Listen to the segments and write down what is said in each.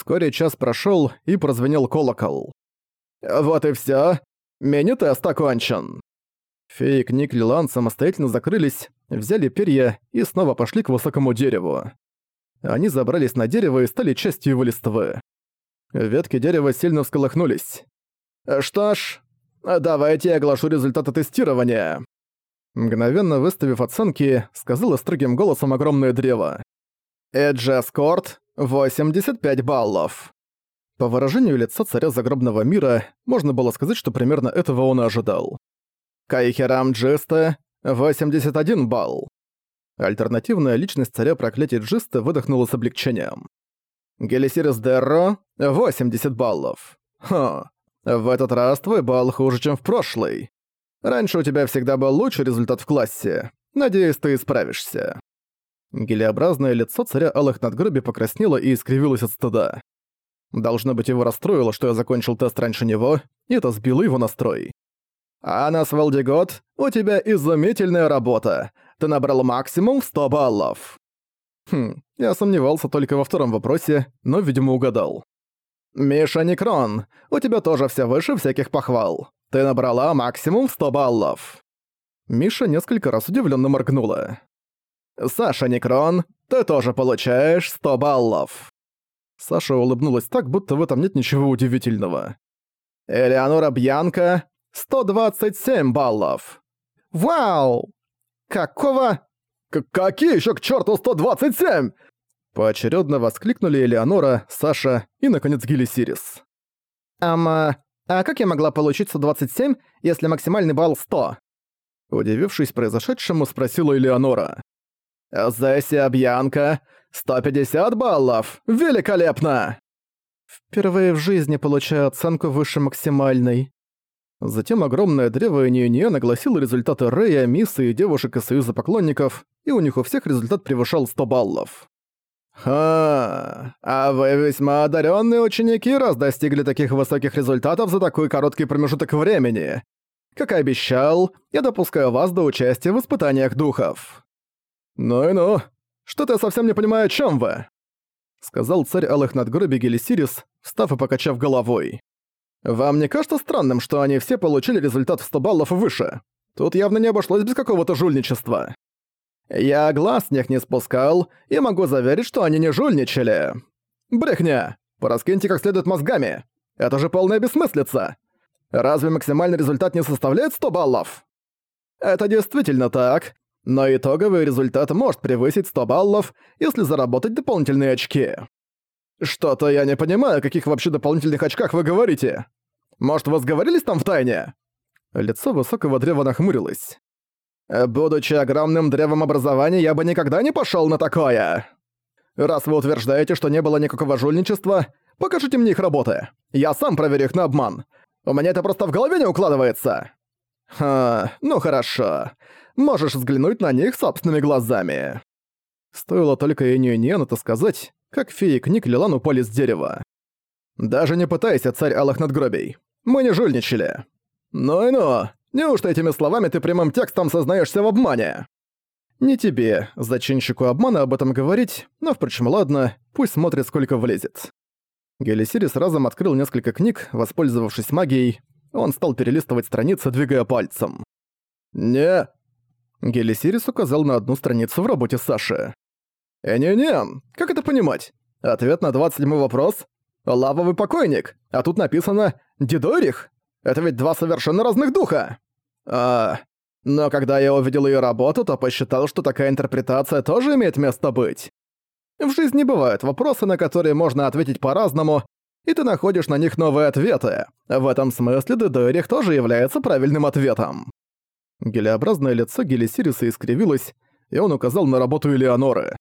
Вскоре час прошёл, и прозвенел колокол. «Вот и всё. Мини-тест окончен». Феи книг Лилан самостоятельно закрылись, взяли перья и снова пошли к высокому дереву. Они забрались на дерево и стали частью его листвы. Ветки дерева сильно всколыхнулись. «Что ж, давайте я оглашу результаты тестирования». Мгновенно выставив оценки, сказала строгим голосом огромное древо. «Эджа Скорт, 85 баллов». По выражению лица царя загробного мира, можно было сказать, что примерно этого он и ожидал. Кайхерам Джиста, 81 балл. Альтернативная личность царя проклятий Джиста выдохнула с облегчением. Гелисирис Дерро — 80 баллов. Ха, в этот раз твой балл хуже, чем в прошлый. Раньше у тебя всегда был лучший результат в классе. Надеюсь, ты исправишься». Гелеобразное лицо царя Алых Надгробий покраснело и искривилось от стыда. Должно быть, его расстроило, что я закончил тест раньше него, и это сбило его настрой. «Анас Валдигот, у тебя изумительная работа. Ты набрал максимум в 100 баллов». Хм, я сомневался только во втором вопросе, но, видимо, угадал. «Миша Некрон, у тебя тоже все выше всяких похвал. Ты набрала максимум 100 баллов». Миша несколько раз удивленно моргнула. «Саша Некрон, ты тоже получаешь 100 баллов». Саша улыбнулась так, будто в этом нет ничего удивительного. «Элеонора Бьянка, 127 баллов». «Вау! Какого?» К «Какие еще к черту 127?» Поочередно воскликнули Элеонора, Саша и, наконец, Гелисирис. «Ама, а как я могла получить 127, если максимальный балл 100?» Удивившись произошедшему, спросила Элеонора. «Зесsia Бьянка, 150 баллов! Великолепно!» «Впервые в жизни получаю оценку выше максимальной». Затем огромное древо Ньюния нагласило результаты Рэя, Миссы и девушек из Союза поклонников, и у них у всех результат превышал 100 баллов. «Ха, а вы весьма одаренные ученики, раз достигли таких высоких результатов за такой короткий промежуток времени. Как и обещал, я допускаю вас до участия в испытаниях духов». «Ну и ну, что-то я совсем не понимаю, о чем вы?» Сказал царь Алых Надгробий Гелисирис, встав и покачав головой. «Вам не кажется странным, что они все получили результат в 100 баллов и выше? Тут явно не обошлось без какого-то жульничества». Я глаз с них не спускал и могу заверить, что они не жульничали. Брехня! Пораскиньте как следует мозгами. Это же полная бессмыслица. Разве максимальный результат не составляет 100 баллов? Это действительно так, но итоговый результат может превысить 100 баллов, если заработать дополнительные очки. Что-то я не понимаю, о каких вообще дополнительных очках вы говорите. Может, вы сговорились там в тайне? Лицо высокого древа нахмурилось. Будучи огромным древом образования, я бы никогда не пошёл на такое. Раз вы утверждаете, что не было никакого жульничества, покажите мне их работы. Я сам проверю их на обман. У меня это просто в голове не укладывается. Ха, ну хорошо. Можешь взглянуть на них собственными глазами. Стоило только Энюэньян это сказать, как феи книг Лилан упали с дерева. Даже не пытайся, царь Алых Надгробий. Мы не жульничали. Ну и ну, Неужто этими словами ты прямым текстом сознаешься в обмане? Не тебе, зачинщику обмана, об этом говорить, но, впрочем, ладно, пусть смотрит, сколько влезет. Гелисирис разом открыл несколько книг, воспользовавшись магией. Он стал перелистывать страницы, двигая пальцем. «Не...» Гелисирис указал на одну страницу в работе Саши. «Э, не-не, как это понимать? Ответ на 27 вопрос? Лавовый покойник, а тут написано «Дидорих»? Это ведь два совершенно разных духа!» «А... Но когда я увидел её работу, то посчитал, что такая интерпретация тоже имеет место быть. В жизни бывают вопросы, на которые можно ответить по-разному, и ты находишь на них новые ответы. В этом смысле Дедойрих тоже является правильным ответом». Гелеобразное лицо Гелисириса искривилось, и он указал на работу Элеоноры.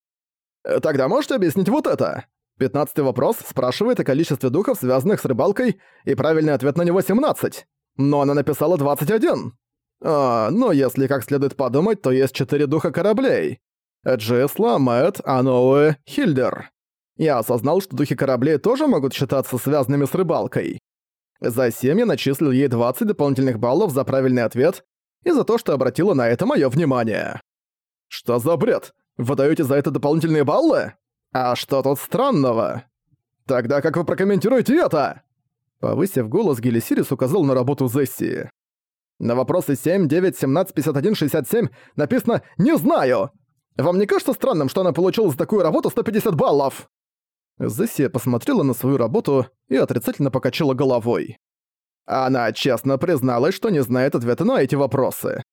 «Тогда можете объяснить вот это? Пятнадцатый вопрос спрашивает о количестве духов, связанных с рыбалкой, и правильный ответ на него 17. Но она написала 21. А, ну если как следует подумать, то есть четыре духа кораблей. Джесла, Мэтт, Аноуэ, Хильдер. Я осознал, что духи кораблей тоже могут считаться связанными с рыбалкой. За 7 я начислил ей 20 дополнительных баллов за правильный ответ и за то, что обратила на это моё внимание. Что за бред? Вы даёте за это дополнительные баллы? «А что тут странного?» Тогда как вы прокомментируете это? Повысив голос, Гелисирис указал на работу Зесси. На вопросы 7, 9, 17, 51, 67 написано «Не знаю!» Вам не кажется странным, что она получила за такую работу 150 баллов?» Зессия посмотрела на свою работу и отрицательно покачала головой. Она честно призналась, что не знает ответа на эти вопросы.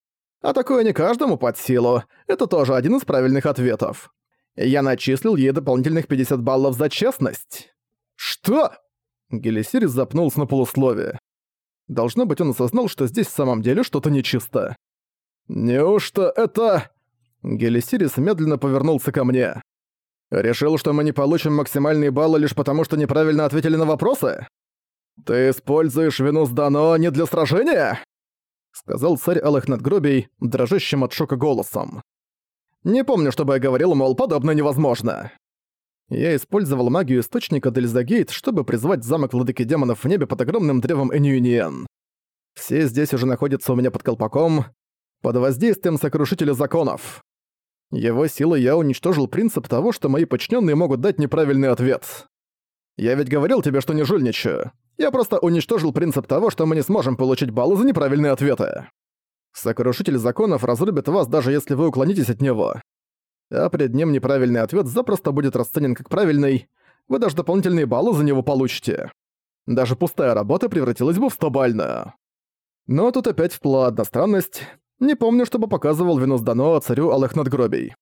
А такое не каждому под силу. Это тоже один из правильных ответов. Я начислил ей дополнительных 50 баллов за честность. «Что?» Гелисирис запнулся на полусловие. Должно быть, он осознал, что здесь в самом деле что-то нечисто. «Неужто это...» Гелисирис медленно повернулся ко мне. «Решил, что мы не получим максимальные баллы лишь потому, что неправильно ответили на вопросы? Ты используешь вину с Дано не для сражения?» Сказал царь Алых Надгробий, дрожащим от шока голосом. «Не помню, чтобы я говорил, мол, подобное невозможно». Я использовал магию источника Дельзагейт, чтобы призвать замок владыки демонов в небе под огромным древом Энюиниен. Все здесь уже находятся у меня под колпаком, под воздействием сокрушителя законов. Его силой я уничтожил принцип того, что мои подчиненные могут дать неправильный ответ. Я ведь говорил тебе, что не жульничаю. Я просто уничтожил принцип того, что мы не сможем получить баллы за неправильные ответы. Сокрушитель законов разрубит вас, даже если вы уклонитесь от него а перед ним неправильный ответ запросто будет расценен как правильный, вы даже дополнительные баллы за него получите. Даже пустая работа превратилась бы в 100 Но тут опять вплыла одна странность. Не помню, чтобы показывал вину Дано царю Алых Надгробий.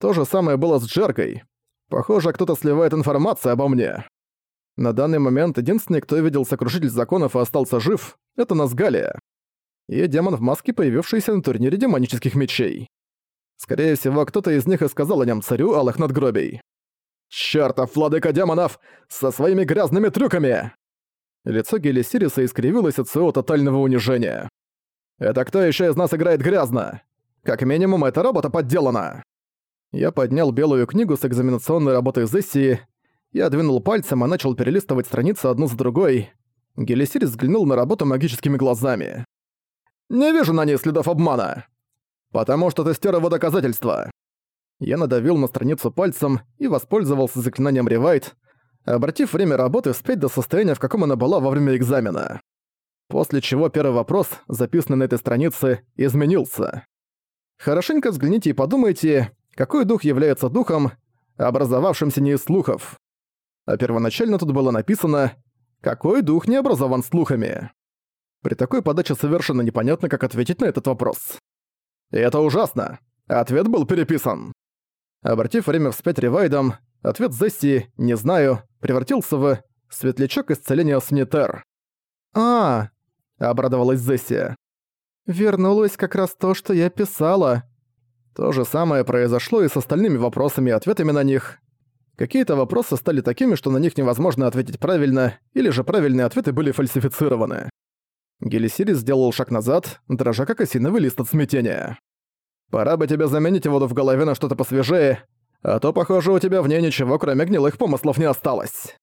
То же самое было с Джеркой. Похоже, кто-то сливает информацию обо мне. На данный момент единственный, кто видел Сокрушитель Законов и остался жив, это Назгалия. И демон в маске, появившийся на турнире демонических мечей. Скорее всего, кто-то из них и сказал о нем царю алых надгробий. «Чёртов владыка демонов! Со своими грязными трюками!» Лицо Гелисириса искривилось от своего тотального унижения. «Это кто еще из нас играет грязно? Как минимум, эта работа подделана!» Я поднял белую книгу с экзаменационной работой Зессии, я двинул пальцем и начал перелистывать страницы одну за другой. Гелисирис взглянул на работу магическими глазами. «Не вижу на ней следов обмана!» «Потому что ты стер его доказательства!» Я надавил на страницу пальцем и воспользовался заклинанием Ревайт, обратив время работы вспять до состояния, в каком она была во время экзамена. После чего первый вопрос, записанный на этой странице, изменился. Хорошенько взгляните и подумайте, какой дух является духом, образовавшимся не из слухов. А первоначально тут было написано «Какой дух не образован слухами?». При такой подаче совершенно непонятно, как ответить на этот вопрос. И это ужасно. Ответ был переписан. Обратив время вспять ревайдом, ответ Зесси «не знаю» превратился в «светлячок исцеления Снитер». «А!» — обрадовалась Зесси. «Вернулось как раз то, что я писала». То же самое произошло и с остальными вопросами и ответами на них. Какие-то вопросы стали такими, что на них невозможно ответить правильно, или же правильные ответы были фальсифицированы. Гелисирис сделал шаг назад, дрожа как осиновый лист от смятения. «Пора бы тебе заменить воду в голове на что-то посвежее, а то, похоже, у тебя в ней ничего, кроме гнилых помыслов, не осталось».